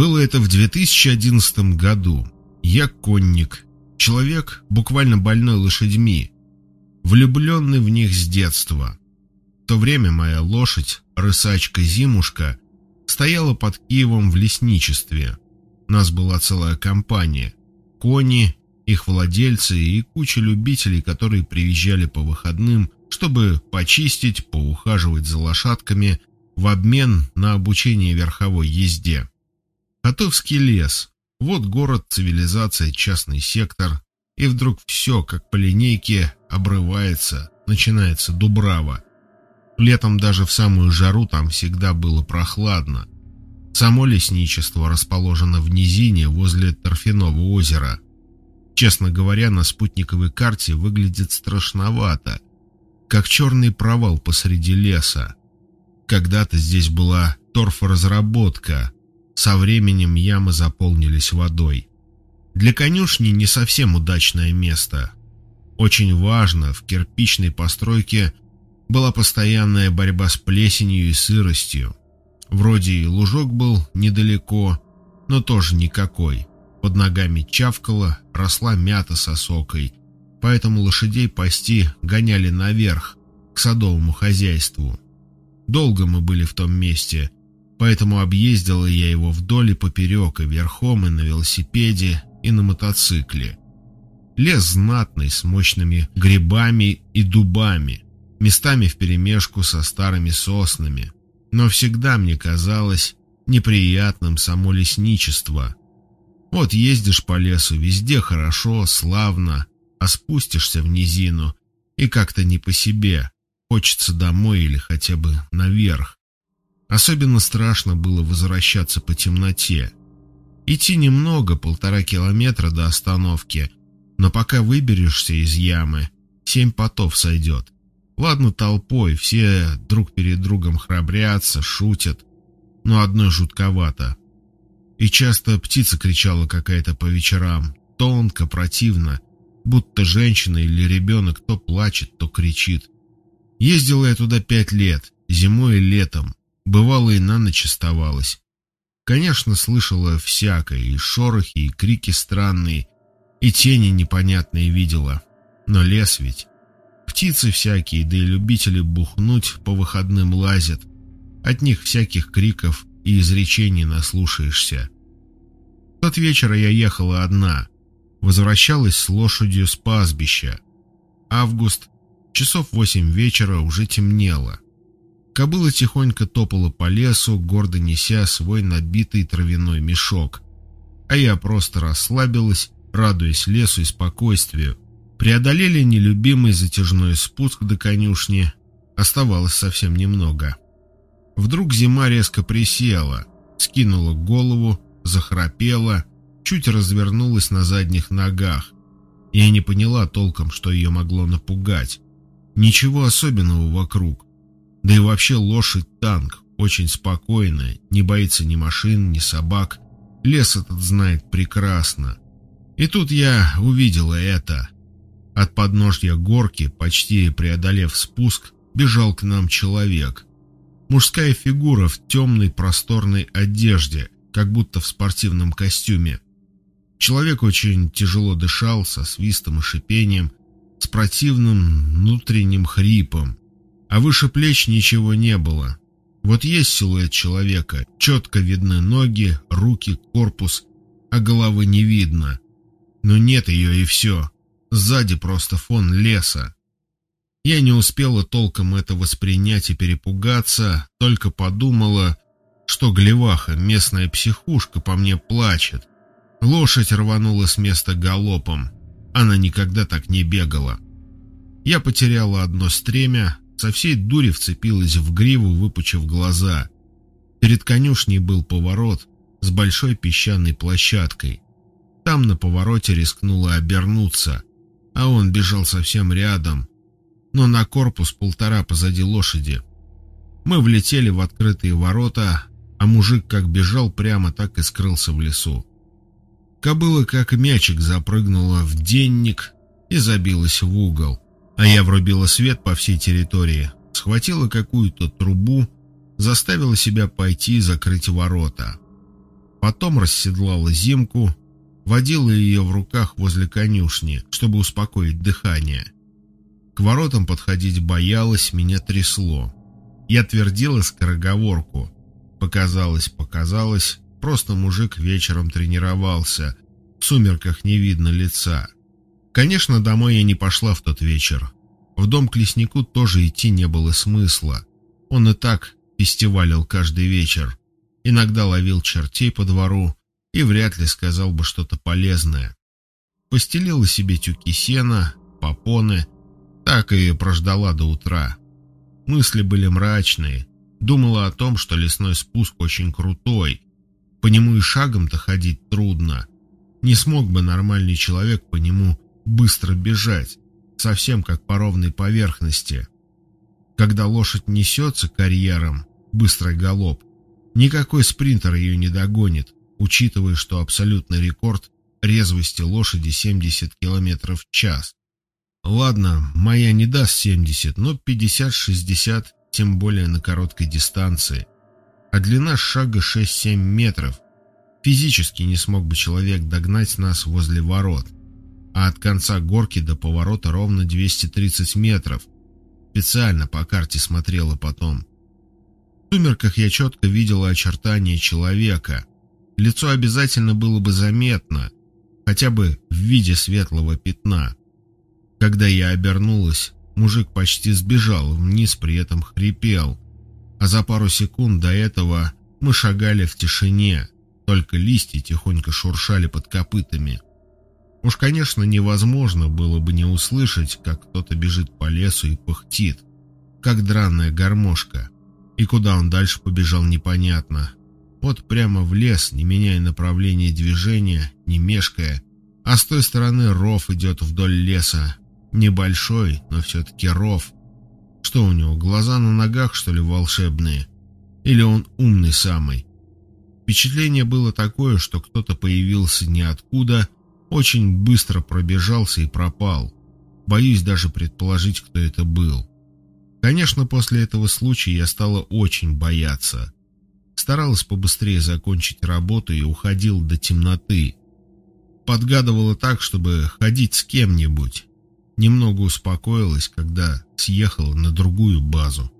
Было это в 2011 году. Я конник, человек, буквально больной лошадьми, влюбленный в них с детства. В то время моя лошадь, рысачка Зимушка, стояла под Киевом в лесничестве. Нас была целая компания. Кони, их владельцы и куча любителей, которые приезжали по выходным, чтобы почистить, поухаживать за лошадками в обмен на обучение верховой езде. Котовский лес. Вот город, цивилизация, частный сектор. И вдруг все, как по линейке, обрывается, начинается Дубрава. Летом даже в самую жару там всегда было прохладно. Само лесничество расположено в низине возле Торфяного озера. Честно говоря, на спутниковой карте выглядит страшновато, как черный провал посреди леса. Когда-то здесь была торфоразработка, со временем ямы заполнились водой. Для конюшни не совсем удачное место. Очень важно, в кирпичной постройке была постоянная борьба с плесенью и сыростью. Вроде и лужок был недалеко, но тоже никакой. Под ногами чавкало, росла мята с осокой, поэтому лошадей пасти гоняли наверх, к садовому хозяйству. Долго мы были в том месте, поэтому объездила я его вдоль и поперек, и верхом, и на велосипеде, и на мотоцикле. Лес знатный, с мощными грибами и дубами, местами вперемешку со старыми соснами. Но всегда мне казалось неприятным само лесничество. Вот ездишь по лесу, везде хорошо, славно, а спустишься в низину, и как-то не по себе, хочется домой или хотя бы наверх. Особенно страшно было возвращаться по темноте. Идти немного, полтора километра до остановки, но пока выберешься из ямы, семь потов сойдет. Ладно толпой, все друг перед другом храбрятся, шутят, но одной жутковато. И часто птица кричала какая-то по вечерам, тонко, противно, будто женщина или ребенок то плачет, то кричит. Ездила я туда пять лет, зимой и летом, бывало и на ночь оставалась. Конечно, слышала всякое, и шорохи, и крики странные, и тени непонятные видела. Но лес ведь. Птицы всякие, да и любители бухнуть по выходным лазят. От них всяких криков и изречений наслушаешься. В тот вечер я ехала одна, возвращалась с лошадью с пастбища. Август, часов восемь вечера уже темнело. Кобыла тихонько топала по лесу, гордо неся свой набитый травяной мешок. А я просто расслабилась, радуясь лесу и спокойствию. Преодолели нелюбимый затяжной спуск до конюшни. Оставалось совсем немного. Вдруг зима резко присела, скинула голову, захрапела, чуть развернулась на задних ногах. Я не поняла толком, что ее могло напугать. Ничего особенного вокруг. Да и вообще лошадь-танк, очень спокойная, не боится ни машин, ни собак. Лес этот знает прекрасно. И тут я увидела это. От подножья горки, почти преодолев спуск, бежал к нам человек. Мужская фигура в темной просторной одежде, как будто в спортивном костюме. Человек очень тяжело дышал, со свистом и шипением, с противным внутренним хрипом а выше плеч ничего не было. Вот есть силуэт человека, четко видны ноги, руки, корпус, а головы не видно. Но нет ее и все. Сзади просто фон леса. Я не успела толком это воспринять и перепугаться, только подумала, что Глеваха, местная психушка, по мне плачет. Лошадь рванула с места галопом. Она никогда так не бегала. Я потеряла одно стремя, со всей дури вцепилась в гриву, выпучив глаза. Перед конюшней был поворот с большой песчаной площадкой. Там на повороте рискнула обернуться, а он бежал совсем рядом, но на корпус полтора позади лошади. Мы влетели в открытые ворота, а мужик как бежал прямо, так и скрылся в лесу. Кобыла как мячик запрыгнула в денник и забилась в угол а я врубила свет по всей территории, схватила какую-то трубу, заставила себя пойти закрыть ворота. Потом расседлала Зимку, водила ее в руках возле конюшни, чтобы успокоить дыхание. К воротам подходить боялась, меня трясло. Я твердила скороговорку. Показалось, показалось, просто мужик вечером тренировался. В сумерках не видно лица. Конечно, домой я не пошла в тот вечер. В дом к леснику тоже идти не было смысла. Он и так фестивалил каждый вечер. Иногда ловил чертей по двору и вряд ли сказал бы что-то полезное. Постелила себе тюки сена, попоны, так и прождала до утра. Мысли были мрачные. Думала о том, что лесной спуск очень крутой. По нему и шагом-то ходить трудно. Не смог бы нормальный человек по нему быстро бежать, совсем как по ровной поверхности. Когда лошадь несется карьером, быстрый галоп, никакой спринтер ее не догонит, учитывая, что абсолютный рекорд резвости лошади 70 км в час. Ладно, моя не даст 70, но 50-60, тем более на короткой дистанции. А длина шага 6-7 метров. Физически не смог бы человек догнать нас возле ворот. А от конца горки до поворота ровно 230 метров. Специально по карте смотрела потом. В сумерках я четко видела очертания человека. Лицо обязательно было бы заметно, хотя бы в виде светлого пятна. Когда я обернулась, мужик почти сбежал вниз, при этом хрипел. А за пару секунд до этого мы шагали в тишине, только листья тихонько шуршали под копытами. Уж, конечно, невозможно было бы не услышать, как кто-то бежит по лесу и пыхтит, как драная гармошка. И куда он дальше побежал, непонятно. Вот прямо в лес, не меняя направления движения, не мешкая, а с той стороны ров идет вдоль леса, Небольшой, но все-таки ров. Что у него, глаза на ногах, что ли, волшебные? Или он умный самый? Впечатление было такое, что кто-то появился ниоткуда, очень быстро пробежался и пропал. Боюсь даже предположить, кто это был. Конечно, после этого случая я стала очень бояться. Старалась побыстрее закончить работу и уходил до темноты. Подгадывала так, чтобы ходить с кем-нибудь немного успокоилась, когда съехала на другую базу.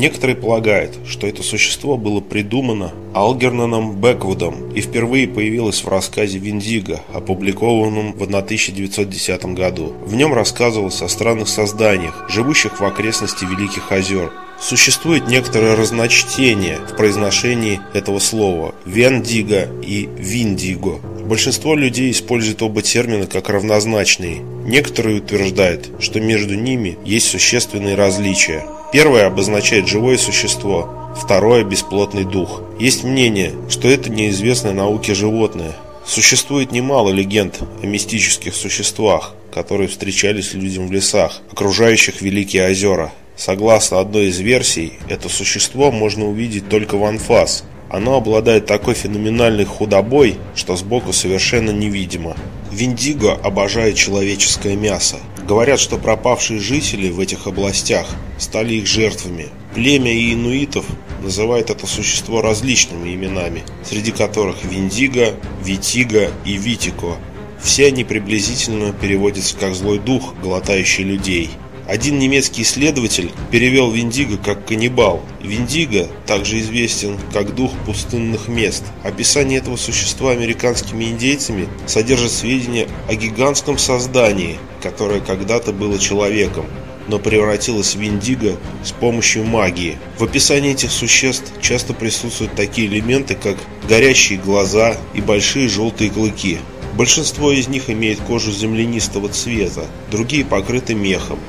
Некоторые полагают, что это существо было придумано Алгернаном Бэквудом и впервые появилось в рассказе Виндиго, опубликованном в 1910 году. В нем рассказывалось о странных созданиях, живущих в окрестности Великих озер. Существует некоторое разночтение в произношении этого слова – «вендиго» и «виндиго». Большинство людей используют оба термина как равнозначные. Некоторые утверждают, что между ними есть существенные различия – Первое обозначает живое существо, второе – бесплотный дух. Есть мнение, что это неизвестное науке животное. Существует немало легенд о мистических существах, которые встречались людям в лесах, окружающих Великие озера. Согласно одной из версий, это существо можно увидеть только в анфас. Оно обладает такой феноменальной худобой, что сбоку совершенно невидимо. Виндиго обожает человеческое мясо. Говорят, что пропавшие жители в этих областях стали их жертвами. Племя инуитов называют это существо различными именами, среди которых Виндиго, Витиго и Витико. Все они приблизительно переводятся как «злой дух, глотающий людей». Один немецкий исследователь перевел Виндиго как каннибал. Виндиго также известен как дух пустынных мест. Описание этого существа американскими индейцами содержит сведения о гигантском создании, которое когда-то было человеком но превратилось в индиго с помощью магии. В описании этих существ часто присутствуют такие элементы, как горящие глаза и большие желтые клыки. Большинство из них имеет кожу землянистого цвета, другие покрыты мехом.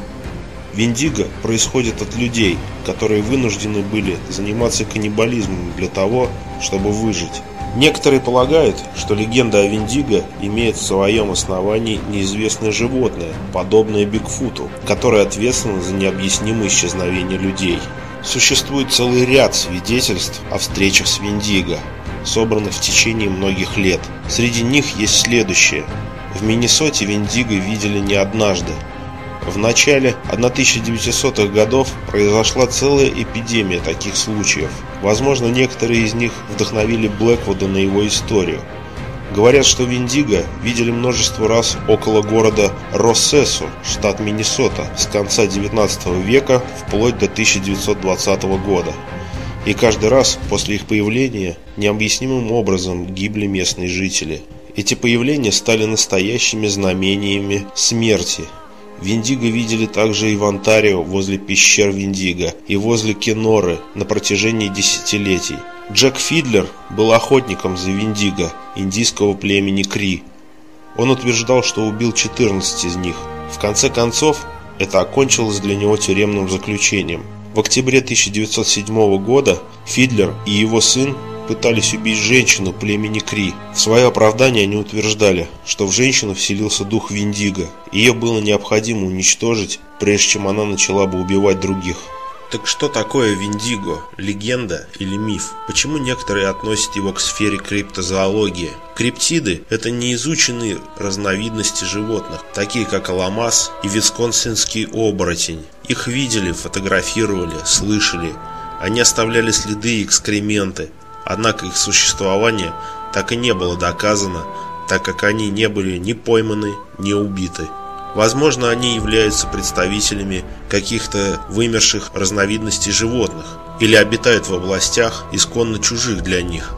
Виндиго происходит от людей, которые вынуждены были заниматься каннибализмом для того, чтобы выжить. Некоторые полагают, что легенда о Виндиго имеет в своем основании неизвестное животное, подобное Бигфуту, которое ответственно за необъяснимое исчезновение людей. Существует целый ряд свидетельств о встречах с Виндиго. собранных в течение многих лет. Среди них есть следующее. В Миннесоте Виндиго видели не однажды. В начале 1900-х годов произошла целая эпидемия таких случаев. Возможно, некоторые из них вдохновили Блэквуда на его историю. Говорят, что Виндиго видели множество раз около города Россесу, штат Миннесота, с конца 19 века вплоть до 1920 года. И каждый раз после их появления необъяснимым образом гибли местные жители. Эти появления стали настоящими знамениями смерти. Виндиго видели также и в Онтарио возле пещер Виндиго и возле Кеноры на протяжении десятилетий. Джек Фидлер был охотником за Виндиго индийского племени Кри. Он утверждал, что убил 14 из них. В конце концов, это окончилось для него тюремным заключением. В октябре 1907 года Фидлер и его сын пытались убить женщину племени Кри. В свое оправдание они утверждали, что в женщину вселился дух Виндиго. Ее было необходимо уничтожить, прежде чем она начала бы убивать других. Так что такое Виндиго? Легенда или миф? Почему некоторые относят его к сфере криптозоологии? Криптиды – это неизученные разновидности животных, такие как аламаз и висконсинский оборотень. Их видели, фотографировали, слышали. Они оставляли следы и экскременты, однако их существование так и не было доказано, так как они не были ни пойманы, ни убиты. Возможно, они являются представителями каких-то вымерших разновидностей животных или обитают в областях, исконно чужих для них.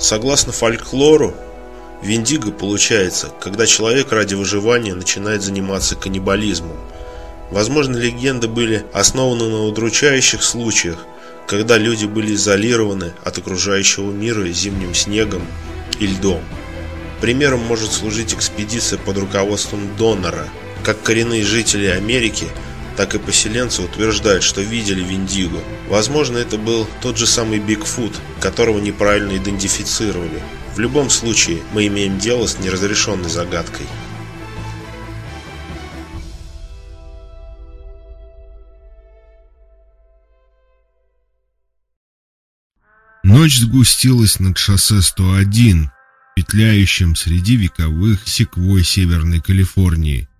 Согласно фольклору, Виндиго получается, когда человек ради выживания начинает заниматься каннибализмом. Возможно, легенды были основаны на удручающих случаях, когда люди были изолированы от окружающего мира зимним снегом и льдом. Примером может служить экспедиция под руководством донора. Как коренные жители Америки, так и поселенцы утверждают, что видели Виндиго. Возможно, это был тот же самый Бигфут, которого неправильно идентифицировали. В любом случае, мы имеем дело с неразрешенной загадкой. Ночь сгустилась над шоссе 101, петляющим среди вековых секвой Северной Калифорнии.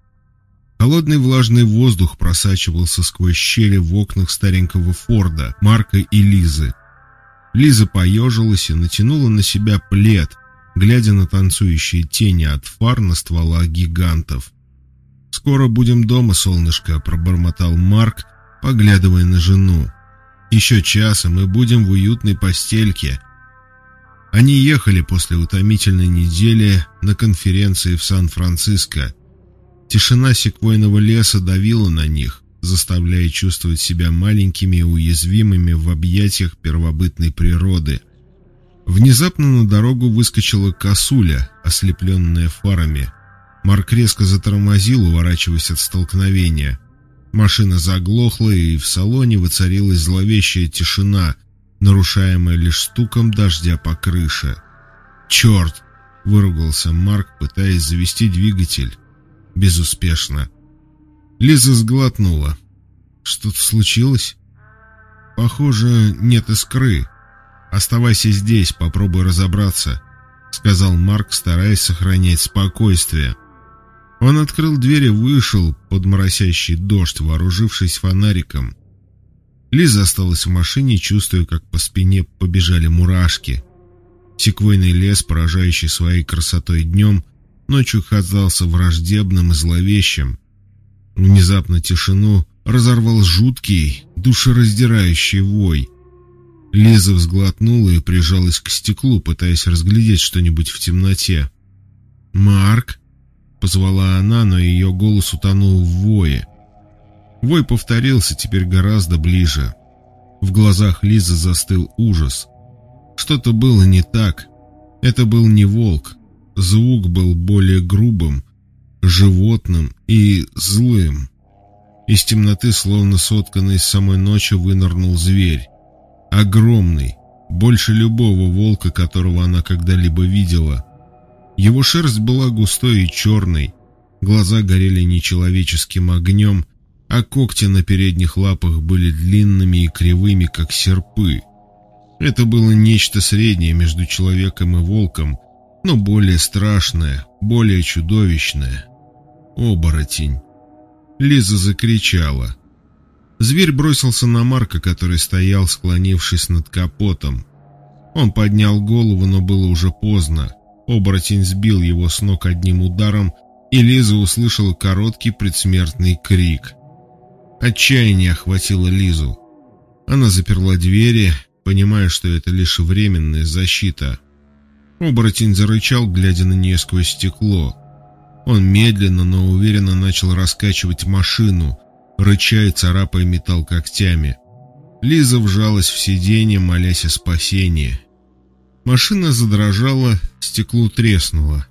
Холодный влажный воздух просачивался сквозь щели в окнах старенького Форда, Марка и Лизы. Лиза поежилась и натянула на себя плед, глядя на танцующие тени от фар на стволах гигантов. «Скоро будем дома, солнышко», — пробормотал Марк, поглядывая на жену. «Еще час, и мы будем в уютной постельке», они ехали после утомительной недели на конференции в Сан-Франциско. Тишина секвойного леса давила на них, заставляя чувствовать себя маленькими и уязвимыми в объятиях первобытной природы. Внезапно на дорогу выскочила косуля, ослепленная фарами. Марк резко затормозил, уворачиваясь от столкновения. Машина заглохла, и в салоне воцарилась зловещая тишина — нарушаемое лишь стуком дождя по крыше. «Черт!» — выругался Марк, пытаясь завести двигатель. Безуспешно. Лиза сглотнула. «Что-то случилось?» «Похоже, нет искры. Оставайся здесь, попробуй разобраться», — сказал Марк, стараясь сохранять спокойствие. Он открыл дверь и вышел под моросящий дождь, вооружившись фонариком. Лиза осталась в машине, чувствуя, как по спине побежали мурашки. Секвойный лес, поражающий своей красотой днем, ночью казался враждебным и зловещим. Внезапно тишину разорвал жуткий, душераздирающий вой. Лиза взглотнула и прижалась к стеклу, пытаясь разглядеть что-нибудь в темноте. «Марк?» — позвала она, но ее голос утонул в вое. Вой повторился теперь гораздо ближе. В глазах Лизы застыл ужас. Что-то было не так. Это был не волк. Звук был более грубым, животным и злым. Из темноты, словно сотканный из самой ночи, вынырнул зверь. Огромный, больше любого волка, которого она когда-либо видела. Его шерсть была густой и черной, глаза горели нечеловеческим огнем, а когти на передних лапах были длинными и кривыми, как серпы. Это было нечто среднее между человеком и волком, но более страшное, более чудовищное. Оборотень. Лиза закричала. Зверь бросился на Марка, который стоял, склонившись над капотом. Он поднял голову, но было уже поздно. Оборотень сбил его с ног одним ударом, и Лиза услышала короткий предсмертный крик. Отчаяние охватило Лизу. Она заперла двери, понимая, что это лишь временная защита. Оборотень зарычал, глядя на нее сквозь стекло. Он медленно, но уверенно начал раскачивать машину, рыча и царапая металл когтями. Лиза вжалась в сиденье, молясь о спасении. Машина задрожала, стекло треснуло.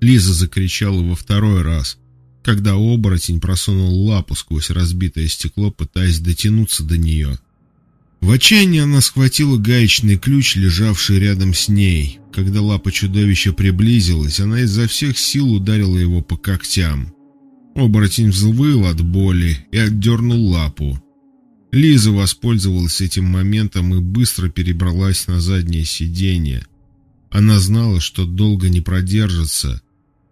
Лиза закричала во второй раз, когда оборотень просунул лапу сквозь разбитое стекло, пытаясь дотянуться до нее. В отчаянии она схватила гаечный ключ, лежавший рядом с ней. Когда лапа чудовища приблизилась, она изо всех сил ударила его по когтям. Оборотень взвыл от боли и отдернул лапу. Лиза воспользовалась этим моментом и быстро перебралась на заднее сиденье. Она знала, что долго не продержится.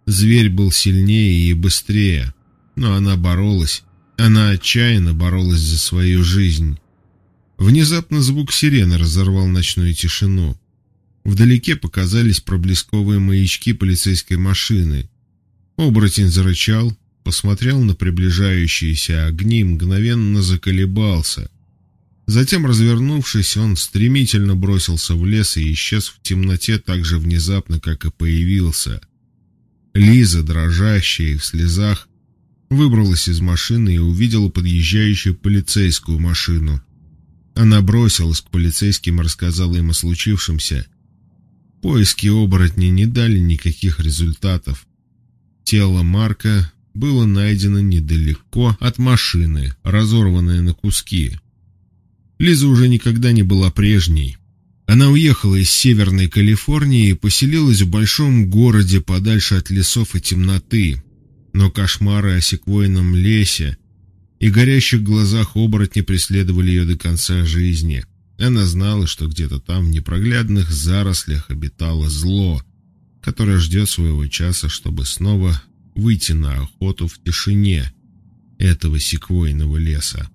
Зверь был сильнее и быстрее, но она боролась. Она отчаянно боролась за свою жизнь. Внезапно звук сирены разорвал ночную тишину. Вдалеке показались проблесковые маячки полицейской машины. Оборотень зарычал, посмотрел на приближающиеся огни мгновенно заколебался. Затем, развернувшись, он стремительно бросился в лес и исчез в темноте так же внезапно, как и появился. Лиза, дрожащая и в слезах, выбралась из машины и увидела подъезжающую полицейскую машину. Она бросилась к полицейским и рассказала им о случившемся. Поиски оборотней не дали никаких результатов. Тело Марка было найдено недалеко от машины, разорванное на куски. Лиза уже никогда не была прежней. Она уехала из Северной Калифорнии и поселилась в большом городе подальше от лесов и темноты. Но кошмары о секвойном лесе и горящих глазах оборотня преследовали ее до конца жизни. Она знала, что где-то там в непроглядных зарослях обитало зло, которое ждет своего часа, чтобы снова выйти на охоту в тишине этого секвойного леса.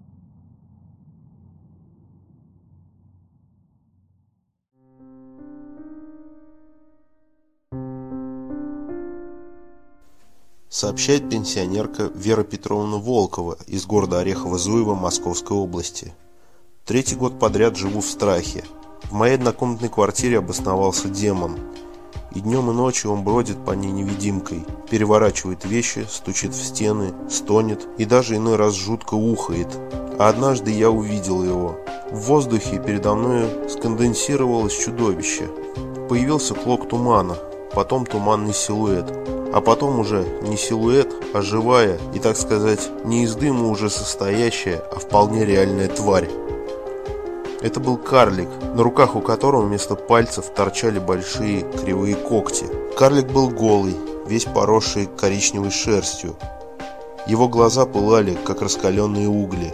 сообщает пенсионерка Вера Петровна Волкова из города Орехово-Зуево Московской области. Третий год подряд живу в страхе. В моей однокомнатной квартире обосновался демон. И днем и ночью он бродит по ней невидимкой, переворачивает вещи, стучит в стены, стонет и даже иной раз жутко ухает. А однажды я увидел его. В воздухе передо мной сконденсировалось чудовище. Появился клок тумана, потом туманный силуэт а потом уже не силуэт, а живая и, так сказать, не из дыма уже состоящая, а вполне реальная тварь. Это был карлик, на руках у которого вместо пальцев торчали большие кривые когти. Карлик был голый, весь поросший коричневой шерстью. Его глаза пылали, как раскаленные угли.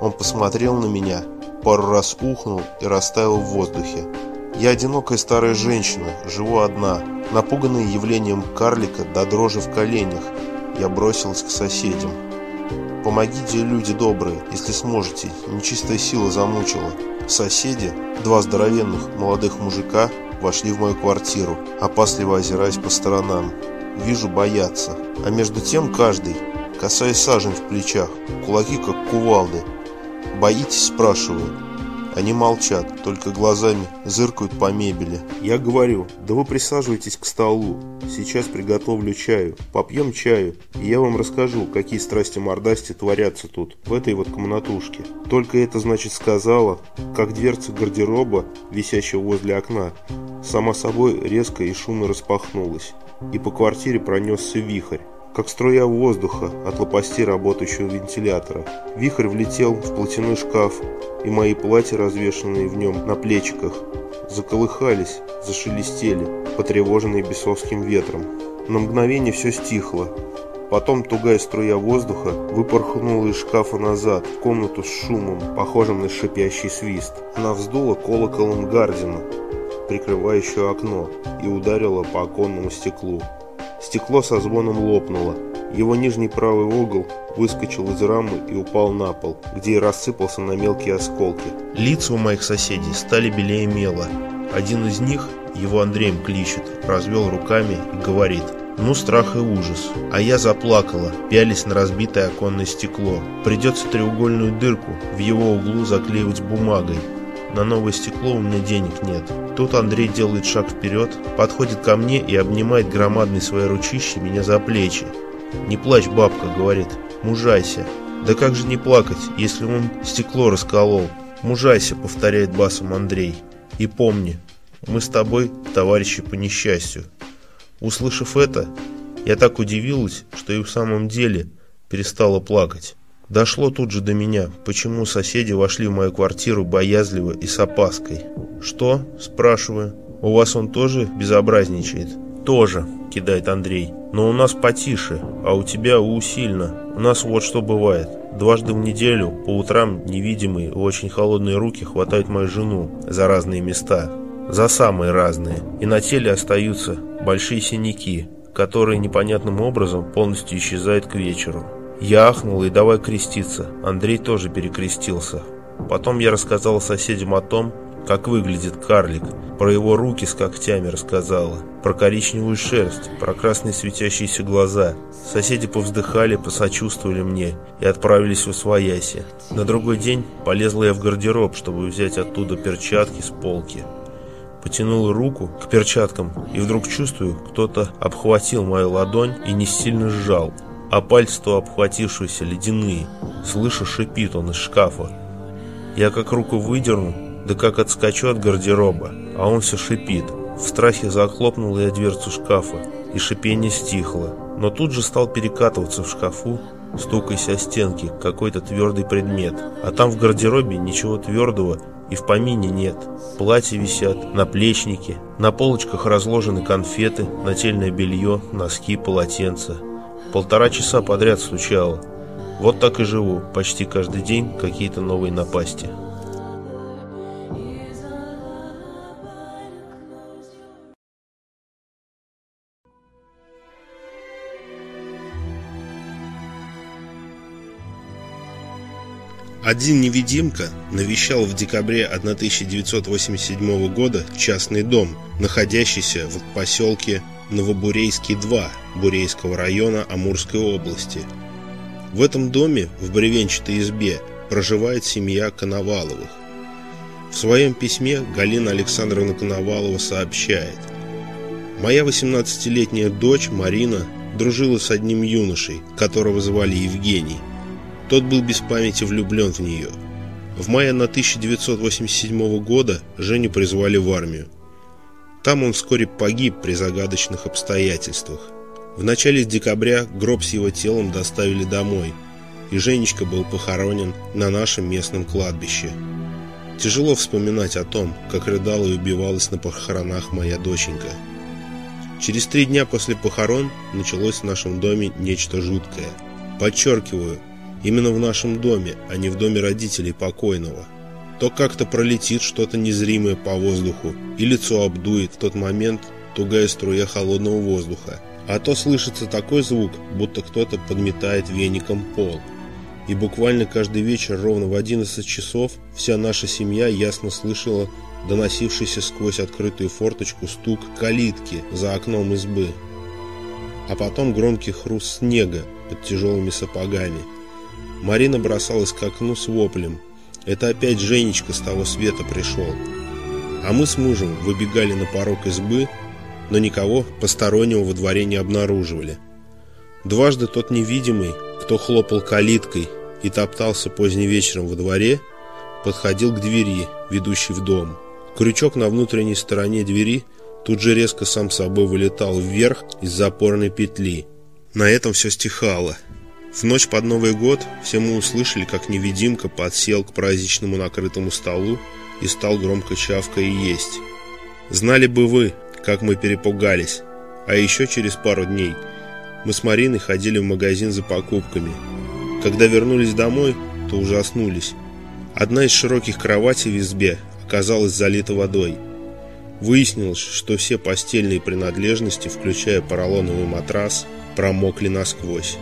Он посмотрел на меня, пару раз ухнул и растаял в воздухе. Я одинокая старая женщина, живу одна. Напуганная явлением карлика до дрожи в коленях, я бросилась к соседям. Помогите, люди добрые, если сможете, нечистая сила замучила. Соседи, два здоровенных молодых мужика, вошли в мою квартиру, опасливо озираясь по сторонам. Вижу, боятся. А между тем каждый, касаясь сажень в плечах, кулаки как кувалды. «Боитесь?» – спрашиваю. Они молчат, только глазами зыркают по мебели. Я говорю, да вы присаживайтесь к столу. Сейчас приготовлю чаю. Попьем чаю, и я вам расскажу, какие страсти-мордасти творятся тут, в этой вот комнатушке. Только это, значит, сказала, как дверца гардероба, висящего возле окна, сама собой резко и шумно распахнулась. И по квартире пронесся вихрь как струя воздуха от лопастей работающего вентилятора. Вихрь влетел в платяной шкаф, и мои платья, развешанные в нем на плечиках, заколыхались, зашелестели, потревоженные бесовским ветром. На мгновение все стихло. Потом тугая струя воздуха выпорхнула из шкафа назад, в комнату с шумом, похожим на шипящий свист. Она вздула колоколом Гардина, прикрывающую окно, и ударила по оконному стеклу. Стекло со звоном лопнуло. Его нижний правый угол выскочил из рамы и упал на пол, где и рассыпался на мелкие осколки. Лица у моих соседей стали белее мела. Один из них, его Андреем кличет, развел руками и говорит «Ну, страх и ужас». А я заплакала, пялись на разбитое оконное стекло. Придется треугольную дырку в его углу заклеивать бумагой, на новое стекло у меня денег нет. Тут Андрей делает шаг вперед, подходит ко мне и обнимает громадной своей ручище меня за плечи. «Не плачь, бабка», — говорит, — «мужайся». «Да как же не плакать, если он стекло расколол?» «Мужайся», — повторяет басом Андрей. «И помни, мы с тобой товарищи по несчастью». Услышав это, я так удивилась, что и в самом деле перестала плакать. Дошло тут же до меня, почему соседи вошли в мою квартиру боязливо и с опаской. «Что?» – спрашиваю. «У вас он тоже безобразничает?» «Тоже», – кидает Андрей. «Но у нас потише, а у тебя усильно. У нас вот что бывает. Дважды в неделю, по утрам, невидимые, очень холодные руки хватают мою жену за разные места. За самые разные. И на теле остаются большие синяки, которые непонятным образом полностью исчезают к вечеру. Я ахнул и давай креститься. Андрей тоже перекрестился. Потом я рассказал соседям о том, как выглядит карлик, про его руки с когтями рассказала, про коричневую шерсть, про красные светящиеся глаза. Соседи повздыхали, посочувствовали мне и отправились в освояси. На другой день полезла я в гардероб, чтобы взять оттуда перчатки с полки. Потянул руку к перчаткам и вдруг чувствую, кто-то обхватил мою ладонь и не сильно сжал а пальцы то обхватившиеся ледяные. Слышу, шипит он из шкафа. Я как руку выдерну, да как отскочу от гардероба, а он все шипит. В страхе захлопнул я дверцу шкафа, и шипение стихло. Но тут же стал перекатываться в шкафу, стукаясь о стенки, какой-то твердый предмет. А там в гардеробе ничего твердого и в помине нет. Платья висят, наплечники, на полочках разложены конфеты, нательное белье, носки, полотенца. Полтора часа подряд стучало. Вот так и живу, почти каждый день какие-то новые напасти. Один невидимка навещал в декабре 1987 года частный дом, находящийся в поселке Новобурейский 2 Бурейского района Амурской области. В этом доме, в бревенчатой избе, проживает семья Коноваловых. В своем письме Галина Александровна Коновалова сообщает «Моя 18-летняя дочь Марина дружила с одним юношей, которого звали Евгений. Тот был без памяти влюблен в нее. В мае 1987 года Женю призвали в армию. Там он вскоре погиб при загадочных обстоятельствах. В начале декабря гроб с его телом доставили домой, и Женечка был похоронен на нашем местном кладбище. Тяжело вспоминать о том, как рыдала и убивалась на похоронах моя доченька. Через три дня после похорон началось в нашем доме нечто жуткое. Подчеркиваю, именно в нашем доме, а не в доме родителей покойного – то как-то пролетит что-то незримое по воздуху, и лицо обдует в тот момент тугая струя холодного воздуха, а то слышится такой звук, будто кто-то подметает веником пол. И буквально каждый вечер ровно в 11 часов вся наша семья ясно слышала доносившийся сквозь открытую форточку стук калитки за окном избы. А потом громкий хруст снега под тяжелыми сапогами. Марина бросалась к окну с воплем – это опять Женечка с того света пришел. А мы с мужем выбегали на порог избы, но никого постороннего во дворе не обнаруживали. Дважды тот невидимый, кто хлопал калиткой и топтался поздним вечером во дворе, подходил к двери, ведущей в дом. Крючок на внутренней стороне двери тут же резко сам собой вылетал вверх из запорной петли. На этом все стихало. В ночь под Новый год все мы услышали, как невидимка подсел к праздничному накрытому столу и стал громко чавка и есть. Знали бы вы, как мы перепугались. А еще через пару дней Мы с Мариной ходили в магазин за покупками. Когда вернулись домой, то ужаснулись. Одна из широких кроватей в избе оказалась залита водой. Выяснилось, что все постельные принадлежности, включая поролоновый матрас, промокли насквозь.